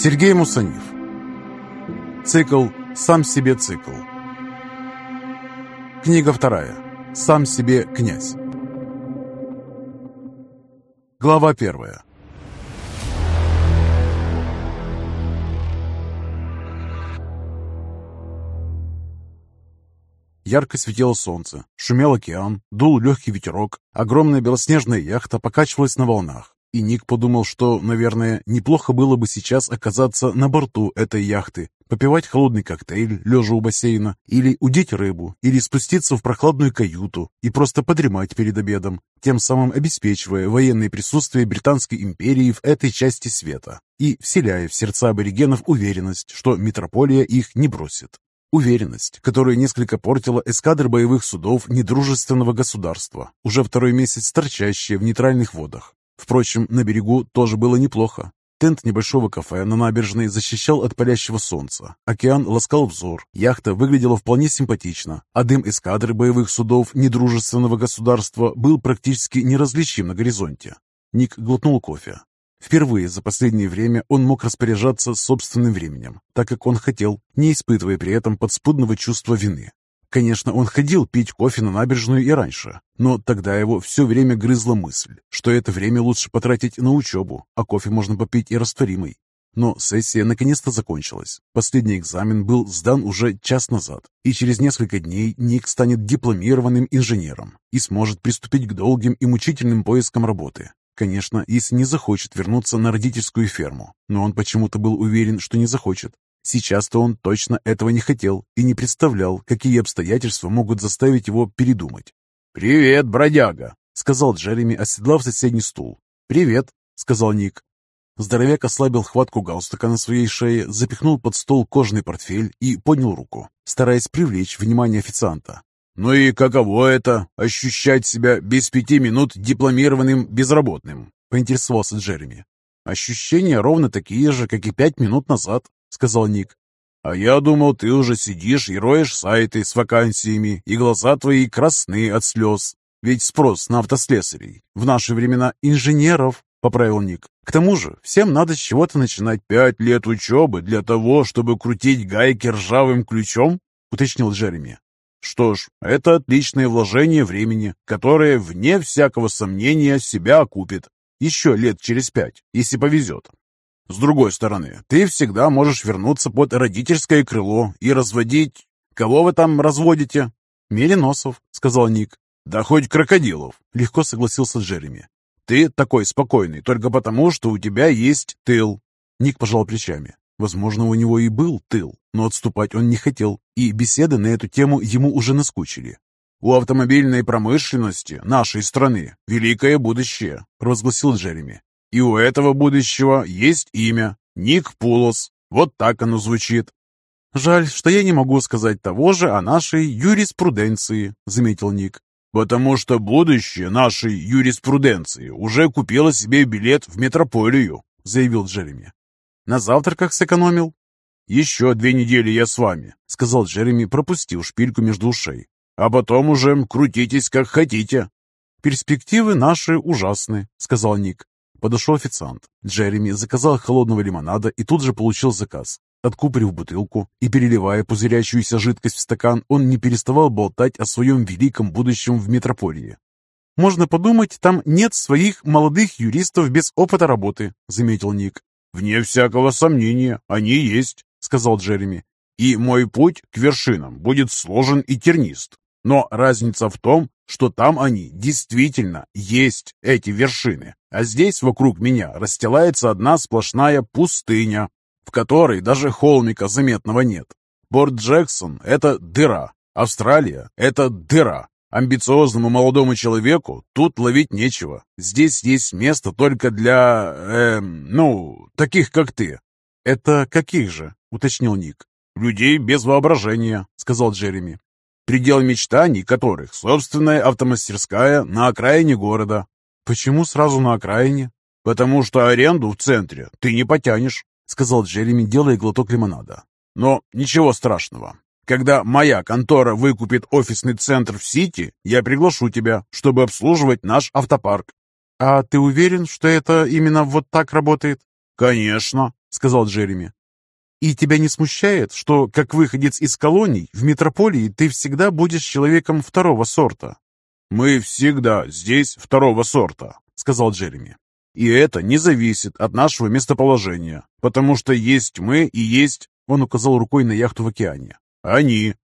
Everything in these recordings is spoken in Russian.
Сергей Мусанив. Цикл «Сам себе цикл». Книга вторая. «Сам себе князь». Глава первая. Ярко светило солнце, шумел океан, дул легкий ветерок, огромная белоснежная яхта покачивалась на волнах. И Ник подумал, что, наверное, неплохо было бы сейчас оказаться на борту этой яхты, попивать холодный коктейль, лежа у бассейна, или удить рыбу, или спуститься в прохладную каюту и просто подремать перед обедом, тем самым обеспечивая военное присутствие Британской империи в этой части света и вселяя в сердца аборигенов уверенность, что метрополия их не бросит. Уверенность, которую несколько портила эскадра боевых судов недружественного государства, уже второй месяц торчащие в нейтральных водах. Впрочем, на берегу тоже было неплохо. Тент небольшого кафе на набережной защищал от палящего солнца. Океан ласкал взор, яхта выглядела вполне симпатично, а дым эскадры боевых судов недружественного государства был практически неразличим на горизонте. Ник глотнул кофе. Впервые за последнее время он мог распоряжаться собственным временем, так как он хотел, не испытывая при этом подспудного чувства вины. Конечно, он ходил пить кофе на набережную и раньше, но тогда его все время грызла мысль, что это время лучше потратить на учебу, а кофе можно попить и растворимый. Но сессия наконец-то закончилась. Последний экзамен был сдан уже час назад, и через несколько дней Ник станет дипломированным инженером и сможет приступить к долгим и мучительным поискам работы. Конечно, если не захочет вернуться на родительскую ферму, но он почему-то был уверен, что не захочет. Сейчас-то он точно этого не хотел и не представлял, какие обстоятельства могут заставить его передумать. «Привет, бродяга!» — сказал Джереми, оседлав соседний стул. «Привет!» — сказал Ник. Здоровяк ослабил хватку галстука на своей шее, запихнул под стол кожаный портфель и поднял руку, стараясь привлечь внимание официанта. «Ну и каково это — ощущать себя без пяти минут дипломированным безработным?» — поинтересовался Джереми. «Ощущения ровно такие же, как и пять минут назад», — сказал Ник. «А я думал, ты уже сидишь и роешь сайты с вакансиями, и глаза твои красны от слез. Ведь спрос на автослесарей в наши времена инженеров», — поправил Ник. «К тому же, всем надо с чего-то начинать пять лет учебы для того, чтобы крутить гайки ржавым ключом?» — уточнил Джереми. Что ж, это отличное вложение времени, которое, вне всякого сомнения, себя окупит. Еще лет через пять, если повезет. С другой стороны, ты всегда можешь вернуться под родительское крыло и разводить... Кого вы там разводите? Мериносов, сказал Ник. Да хоть крокодилов, легко согласился Джереми. Ты такой спокойный только потому, что у тебя есть тыл. Ник пожал плечами. Возможно, у него и был тыл, но отступать он не хотел, и беседы на эту тему ему уже наскучили. «У автомобильной промышленности нашей страны великое будущее», – провозгласил Джереми. «И у этого будущего есть имя – Ник Пулос. Вот так оно звучит». «Жаль, что я не могу сказать того же о нашей юриспруденции», – заметил Ник. «Потому что будущее нашей юриспруденции уже купило себе билет в метрополию», – заявил Джереми. На завтраках сэкономил?» «Еще две недели я с вами», — сказал Джереми, пропустив шпильку между ушей. «А потом уже крутитесь как хотите». «Перспективы наши ужасны», — сказал Ник. Подошел официант. Джереми заказал холодного лимонада и тут же получил заказ. Откупорив бутылку и переливая пузырящуюся жидкость в стакан, он не переставал болтать о своем великом будущем в метрополии. «Можно подумать, там нет своих молодых юристов без опыта работы», — заметил Ник. «Вне всякого сомнения, они есть», — сказал Джереми. «И мой путь к вершинам будет сложен и тернист. Но разница в том, что там они действительно есть, эти вершины, а здесь вокруг меня расстилается одна сплошная пустыня, в которой даже холмика заметного нет. Порт Джексон — это дыра, Австралия — это дыра, Амбициозному молодому человеку тут ловить нечего. Здесь есть место только для, э, ну, таких как ты. Это каких же? Уточнил Ник. Людей без воображения, сказал Джереми. Предел мечтаний которых собственная автомастерская на окраине города. Почему сразу на окраине? Потому что аренду в центре ты не потянешь, сказал Джереми, делая глоток лимонада. Но ничего страшного. Когда моя контора выкупит офисный центр в Сити, я приглашу тебя, чтобы обслуживать наш автопарк». «А ты уверен, что это именно вот так работает?» «Конечно. — сказал Джереми. «И тебя не смущает, что, как выходец из колоний, в метрополии ты всегда будешь человеком второго сорта?» «Мы всегда здесь второго сорта», — сказал Джереми. «И это не зависит от нашего местоположения, потому что есть мы и есть...» Он указал рукой на яхту в океане. «Они».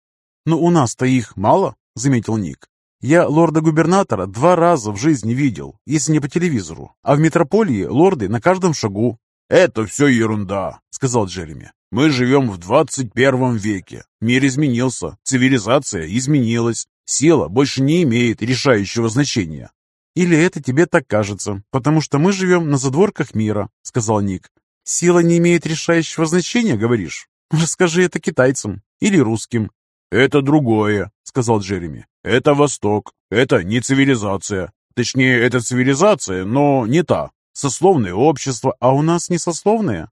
«Но у нас-то их мало», — заметил Ник. «Я лорда-губернатора два раза в жизни видел, если не по телевизору, а в метрополии лорды на каждом шагу». «Это все ерунда», — сказал Джереми. «Мы живем в 21 веке. Мир изменился, цивилизация изменилась. Сила больше не имеет решающего значения. «Или это тебе так кажется, потому что мы живем на задворках мира», — сказал Ник. «Сила не имеет решающего значения, говоришь? Расскажи это китайцам или русским». «Это другое», — сказал Джереми. «Это Восток. Это не цивилизация. Точнее, это цивилизация, но не та. Сословное общество, а у нас не сословное».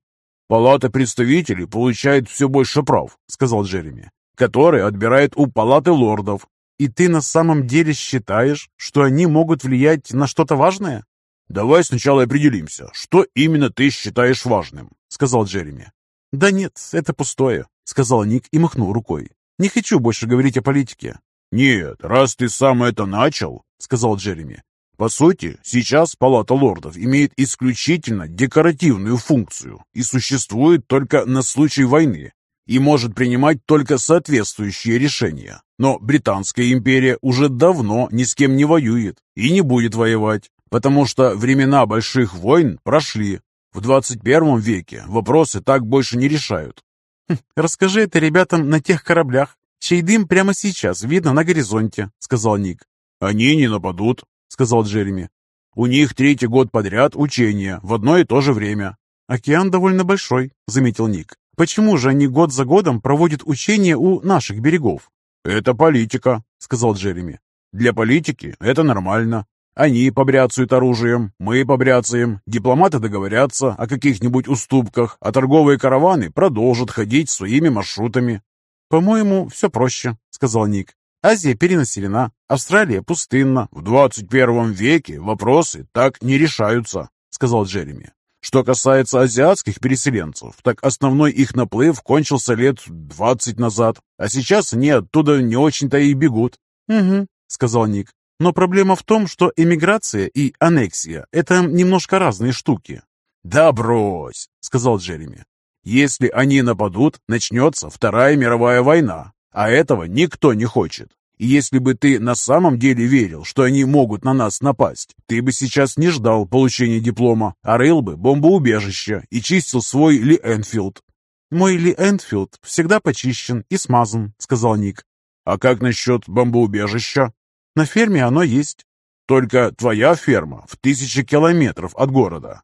«Палата представителей получает все больше прав», — сказал Джереми, «которые отбирает у палаты лордов, и ты на самом деле считаешь, что они могут влиять на что-то важное? Давай сначала определимся, что именно ты считаешь важным, сказал Джереми. Да нет, это пустое, сказал Ник и махнул рукой. Не хочу больше говорить о политике. Нет, раз ты сам это начал, сказал Джереми. По сути, сейчас Палата лордов имеет исключительно декоративную функцию и существует только на случай войны, и может принимать только соответствующие решения. Но Британская империя уже давно ни с кем не воюет и не будет воевать, потому что времена больших войн прошли. В 21 веке вопросы так больше не решают. Хм, «Расскажи это ребятам на тех кораблях, чей дым прямо сейчас видно на горизонте», — сказал Ник. «Они не нападут», — сказал Джереми. «У них третий год подряд учения в одно и то же время». «Океан довольно большой», — заметил Ник. Почему же они год за годом проводят учения у наших берегов? Это политика, сказал Джереми. Для политики это нормально. Они побряцают оружием, мы побряцаем, дипломаты договорятся о каких-нибудь уступках, а торговые караваны продолжат ходить своими маршрутами. «По-моему, все проще», — сказал Ник. «Азия перенаселена, Австралия пустынна». «В 21 веке вопросы так не решаются», — сказал Джереми. Что касается азиатских переселенцев, так основной их наплыв кончился лет двадцать назад, а сейчас они оттуда не очень-то и бегут. «Угу», — сказал Ник. «Но проблема в том, что эмиграция и аннексия — это немножко разные штуки». «Да брось», — сказал Джереми. «Если они нападут, начнется Вторая мировая война, а этого никто не хочет. И если бы ты на самом деле верил, что они могут на нас напасть, ты бы сейчас не ждал получения диплома, а рыл бы бомбоубежище и чистил свой Ли Энфилд. «Мой Ли Энфилд всегда почищен и смазан», — сказал Ник. «А как насчет бомбоубежища?» «На ферме оно есть». «Только твоя ферма в тысячи километров от города.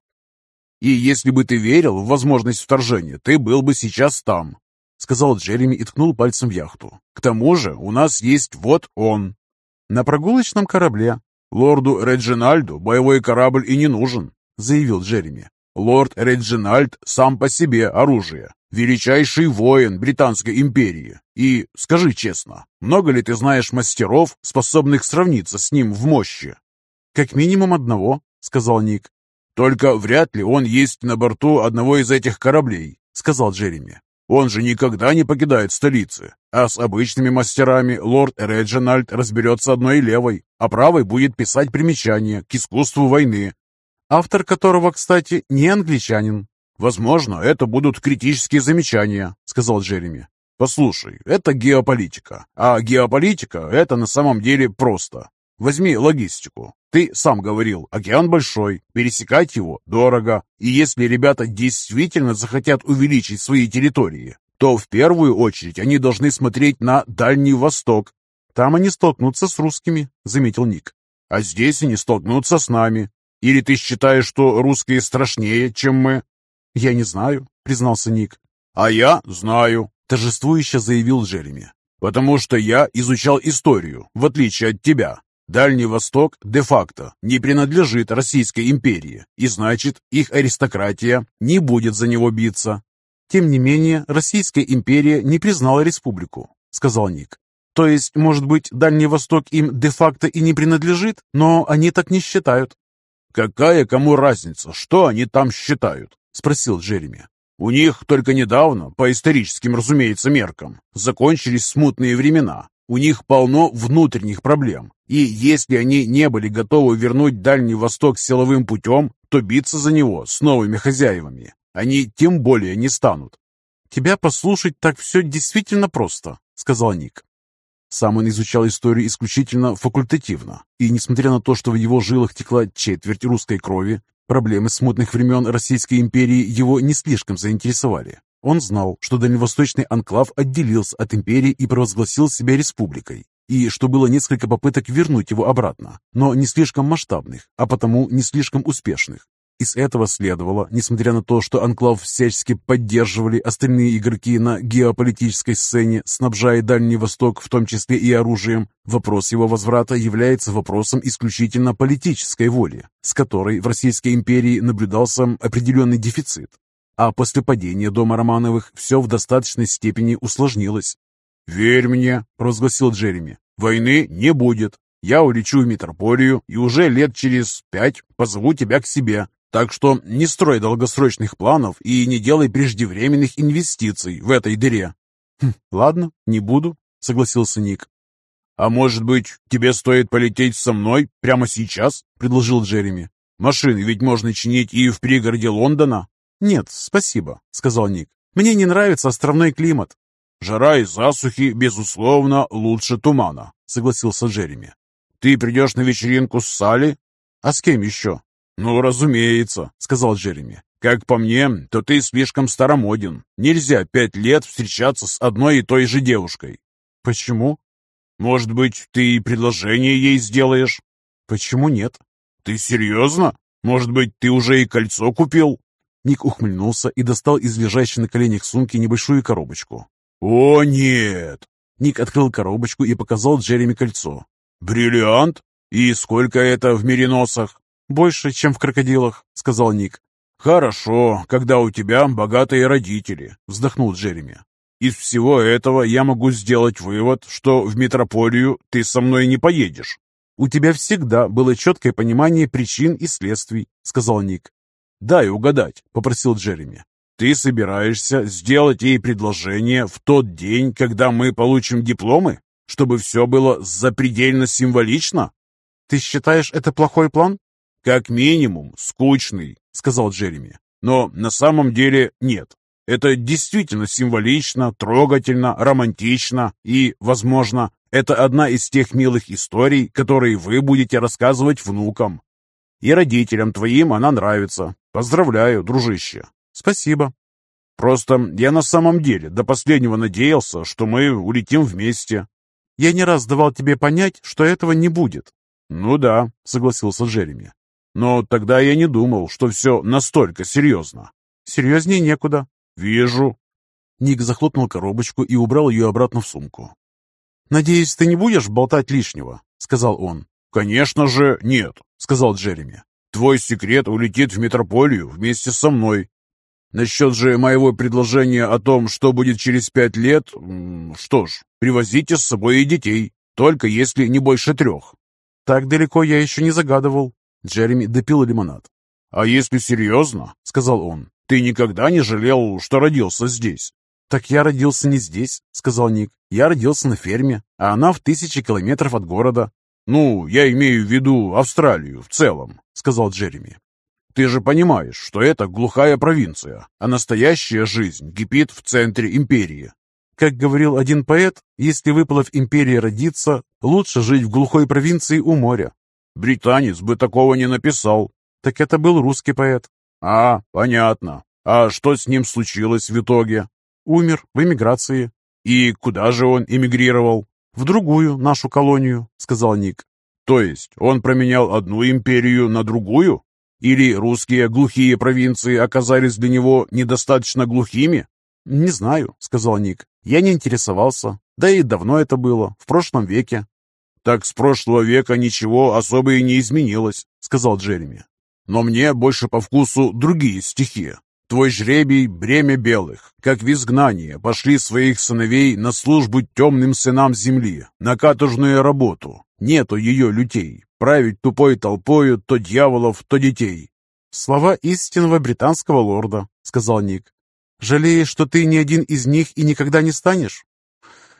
И если бы ты верил в возможность вторжения, ты был бы сейчас там, — сказал Джереми и ткнул пальцем в яхту. «К тому же у нас есть вот он». «На прогулочном корабле». «Лорду Реджинальду боевой корабль и не нужен», — заявил Джереми. «Лорд Реджинальд сам по себе оружие, величайший воин Британской империи. И, скажи честно, много ли ты знаешь мастеров, способных сравниться с ним в мощи?» «Как минимум одного», — сказал Ник. «Только вряд ли он есть на борту одного из этих кораблей», — сказал Джереми. Он же никогда не покидает столицы. А с обычными мастерами лорд Реджинальд разберется одной левой, а правой будет писать примечания к искусству войны, автор которого, кстати, не англичанин. «Возможно, это будут критические замечания», — сказал Джереми. «Послушай, это геополитика, а геополитика — это на самом деле просто. Возьми логистику. Ты сам говорил, океан большой, пересекать его дорого. И если ребята действительно захотят увеличить свои территории, то в первую очередь они должны смотреть на Дальний Восток. Там они столкнутся с русскими, заметил Ник. А здесь они столкнутся с нами. Или ты считаешь, что русские страшнее, чем мы? Я не знаю, признался Ник. А я знаю, торжествующе заявил Джереми. Потому что я изучал историю, в отличие от тебя. Дальний Восток де-факто не принадлежит Российской империи, и значит, их аристократия не будет за него биться. Тем не менее, Российская империя не признала республику, сказал Ник. То есть, может быть, Дальний Восток им де-факто и не принадлежит, но они так не считают. Какая кому разница, что они там считают? Спросил Джереми. У них только недавно, по историческим, разумеется, меркам, закончились смутные времена. У них полно внутренних проблем. И если они не были готовы вернуть Дальний Восток силовым путем, то биться за него с новыми хозяевами они тем более не станут. «Тебя послушать так все действительно просто», — сказал Ник. Сам он изучал историю исключительно факультативно, и, несмотря на то, что в его жилах текла четверть русской крови, проблемы смутных времен Российской империи его не слишком заинтересовали. Он знал, что дальневосточный анклав отделился от империи и провозгласил себя республикой, и что было несколько попыток вернуть его обратно, но не слишком масштабных, а потому не слишком успешных. Из этого следовало, несмотря на то, что Анклав всячески поддерживали остальные игроки на геополитической сцене, снабжая Дальний Восток в том числе и оружием, вопрос его возврата является вопросом исключительно политической воли, с которой в Российской империи наблюдался определенный дефицит. А после падения дома Романовых все в достаточной степени усложнилось. «Верь мне», — провозгласил Джереми, — «войны не будет. Я улечу в метрополию и уже лет через пять позову тебя к себе, так что не строй долгосрочных планов и не делай преждевременных инвестиций в этой дыре. Хм, ладно, не буду, согласился Ник. А может быть, тебе стоит полететь со мной прямо сейчас? предложил Джереми. Машины ведь можно чинить и в пригороде Лондона. Нет, спасибо, сказал Ник. Мне не нравится островной климат. Жара и засухи, безусловно, лучше тумана, согласился Джереми. Ты придешь на вечеринку с Салли? А с кем еще? «Ну, разумеется», — сказал Джереми. «Как по мне, то ты слишком старомоден. Нельзя пять лет встречаться с одной и той же девушкой». «Почему?» «Может быть, ты и предложение ей сделаешь?» «Почему нет?» «Ты серьезно? Может быть, ты уже и кольцо купил?» Ник ухмыльнулся и достал из лежащей на коленях сумки небольшую коробочку. «О, нет!» Ник открыл коробочку и показал Джереми кольцо. «Бриллиант? И сколько это в мериносах?» «Больше, чем в крокодилах», — сказал Ник. «Хорошо, когда у тебя богатые родители», — вздохнул Джереми. «Из всего этого я могу сделать вывод, что в метрополию ты со мной не поедешь». «У тебя всегда было четкое понимание причин и следствий», — сказал Ник. «Дай угадать», — попросил Джереми. «Ты собираешься сделать ей предложение в тот день, когда мы получим дипломы, чтобы все было запредельно символично?» «Ты считаешь это плохой план?» «Как минимум, скучный», — сказал Джереми. «Но на самом деле нет. Это действительно символично, трогательно, романтично и, возможно, это одна из тех милых историй, которые вы будете рассказывать внукам. И родителям твоим она нравится. Поздравляю, дружище. Спасибо. Просто я на самом деле до последнего надеялся, что мы улетим вместе. Я не раз давал тебе понять, что этого не будет. Ну да, согласился Джереми. Но тогда я не думал, что все настолько серьезно. Серьезнее некуда. Вижу. Ник захлопнул коробочку и убрал ее обратно в сумку. «Надеюсь, ты не будешь болтать лишнего?» — сказал он. «Конечно же нет», — сказал Джереми. «Твой секрет улетит в метрополию вместе со мной. Насчет же моего предложения о том, что будет через пять лет, что ж, привозите с собой и детей, только если не больше трех». «Так далеко я еще не загадывал», Джереми допил лимонад. «А если серьезно, — сказал он, — ты никогда не жалел, что родился здесь?» «Так я родился не здесь», — сказал Ник. «Я родился на ферме, а она в тысячи километров от города». «Ну, я имею в виду Австралию в целом», — сказал Джереми. «Ты же понимаешь, что это глухая провинция, а настоящая жизнь кипит в центре империи». Как говорил один поэт, если выпало в империи родиться, лучше жить в глухой провинции у моря. Британец бы такого не написал. Так это был русский поэт. А, понятно. А что с ним случилось в итоге? Умер в эмиграции. И куда же он эмигрировал? В другую нашу колонию, сказал Ник. То есть он променял одну империю на другую? Или русские глухие провинции оказались для него недостаточно глухими? Не знаю, сказал Ник. Я не интересовался. Да и давно это было, в прошлом веке. «Так с прошлого века ничего особо и не изменилось», — сказал Джереми. «Но мне больше по вкусу другие стихи. Твой жребий — бремя белых, как в изгнание пошли своих сыновей на службу темным сынам земли, на каторжную работу. Нету ее лютей, править тупой толпою то дьяволов, то детей». «Слова истинного британского лорда», — сказал Ник. Жалеешь, что ты не один из них и никогда не станешь?»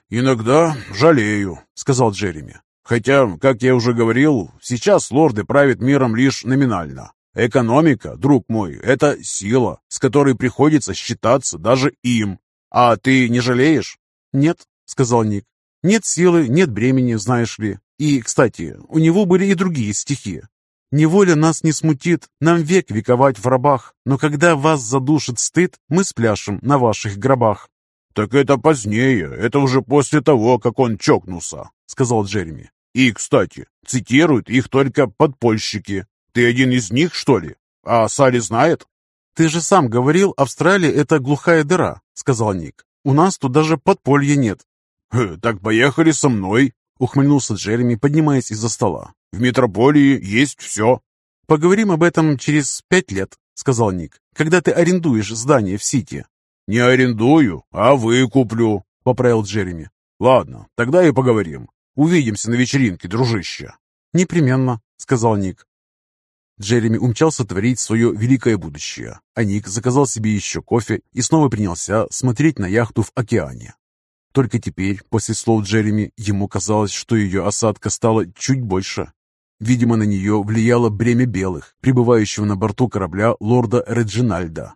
«Иногда жалею», — сказал Джереми. «Хотя, как я уже говорил, сейчас лорды правят миром лишь номинально. Экономика, друг мой, это сила, с которой приходится считаться даже им. А ты не жалеешь?» «Нет», — сказал Ник. «Нет силы, нет бремени, знаешь ли. И, кстати, у него были и другие стихи. Неволя нас не смутит, нам век вековать в рабах, но когда вас задушит стыд, мы спляшем на ваших гробах». «Так это позднее, это уже после того, как он чокнулся», — сказал Джереми. «И, кстати, цитируют их только подпольщики. Ты один из них, что ли? А Салли знает?» «Ты же сам говорил, Австралия — это глухая дыра», — сказал Ник. «У нас тут даже подполья нет». «Так поехали со мной», — ухмыльнулся Джереми, поднимаясь из-за стола. «В метрополии есть все». «Поговорим об этом через пять лет», — сказал Ник, «когда ты арендуешь здание в Сити». «Не арендую, а выкуплю», — поправил Джереми. «Ладно, тогда и поговорим. Увидимся на вечеринке, дружище». «Непременно», — сказал Ник. Джереми умчался творить свое великое будущее, а Ник заказал себе еще кофе и снова принялся смотреть на яхту в океане. Только теперь, после слов Джереми, ему казалось, что ее осадка стала чуть больше. Видимо, на нее влияло бремя белых, пребывающего на борту корабля лорда Реджинальда.